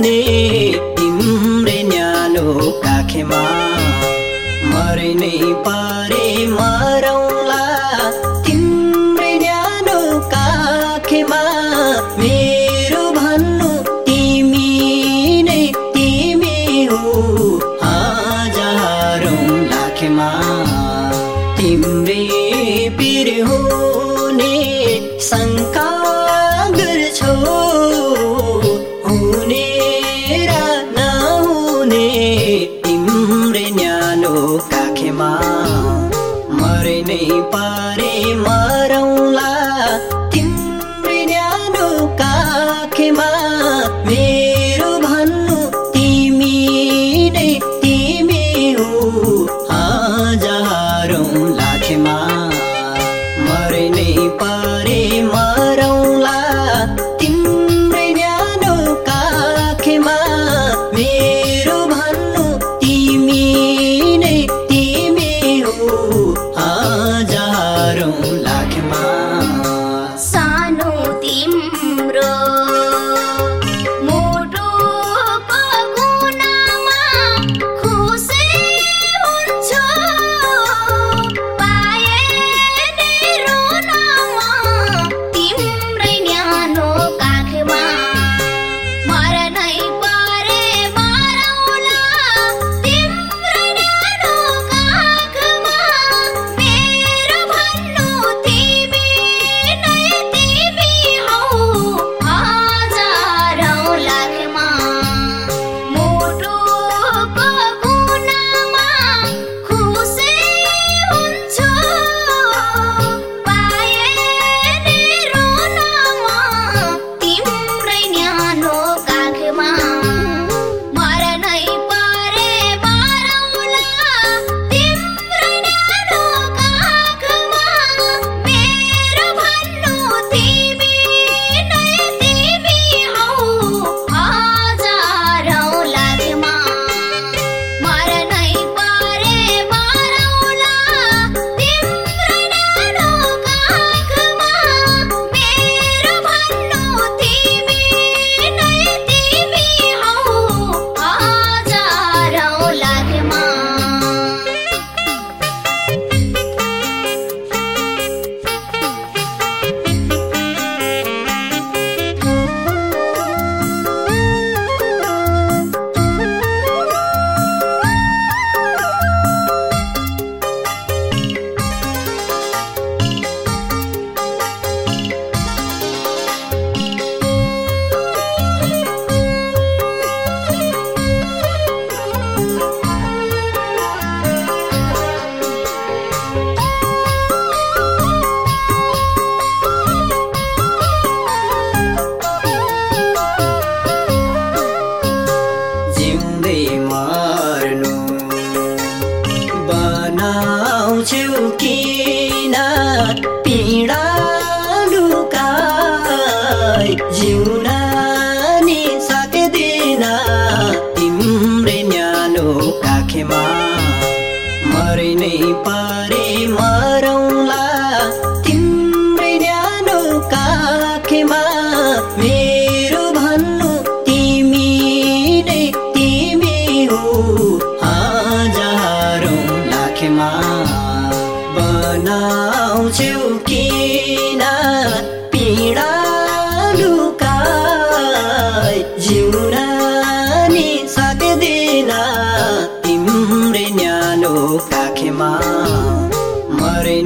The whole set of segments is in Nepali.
तिम्रे तिम्रै न्यानो काखेमा। मरिने पारे मरौला तिम्रे न्यानो काखेमा। मेरो भन्नु तिमी नै तिमी हो हजारौँ लाखेमा। तिम्रे पिर हुने शङ्का गर्छौ। 你。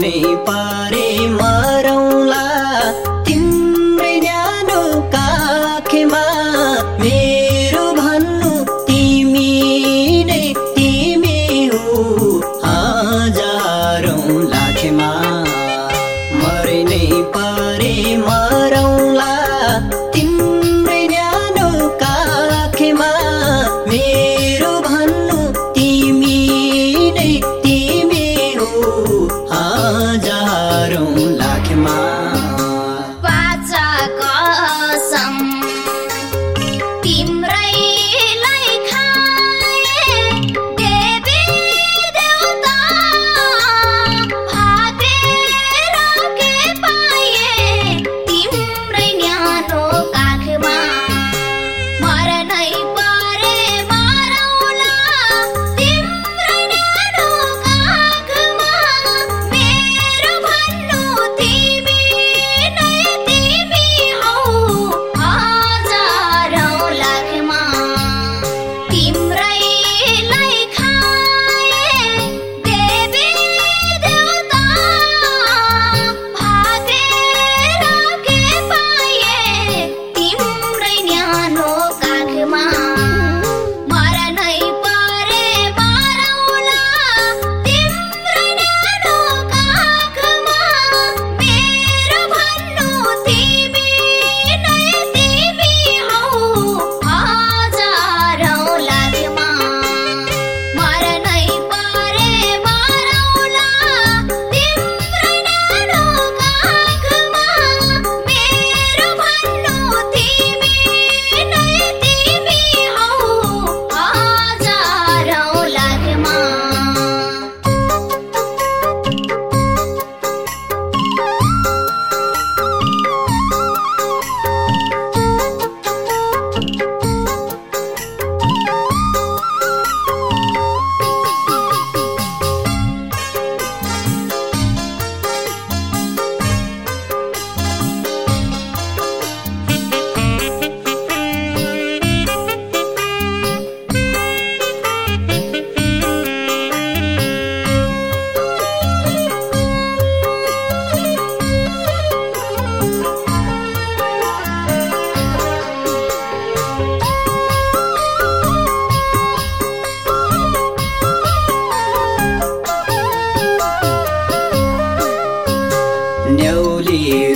नै पारे मारौ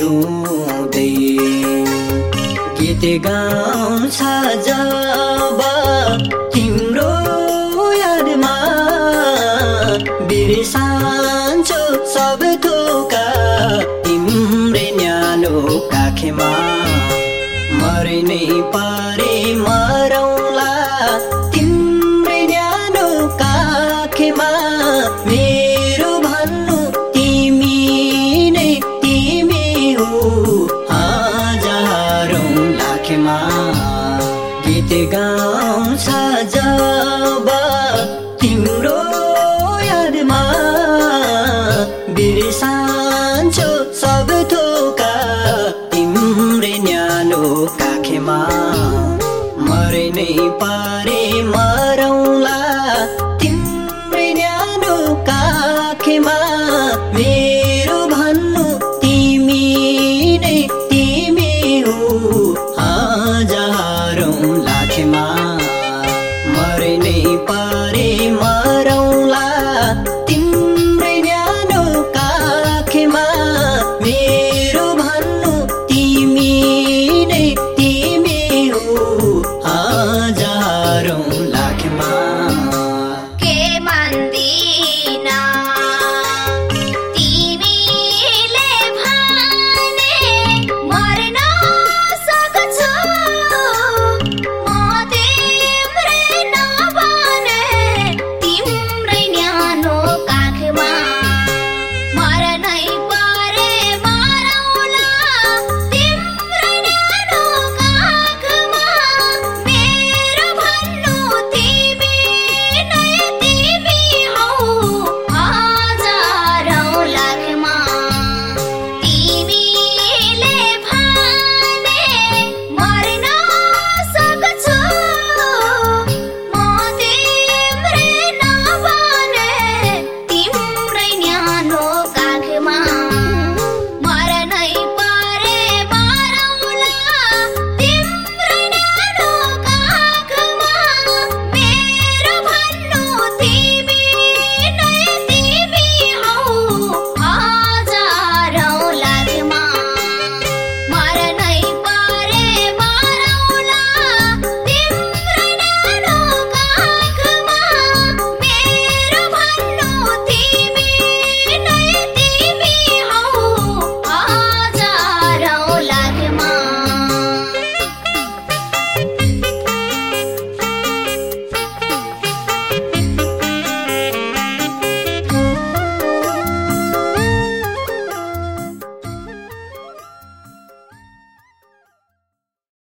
रुँदै गीत गाउँछ जब तिम्रो यादमा बिर्सान्छु सब थोका तिम्रे न्यानो काखेमा। मरिनै पा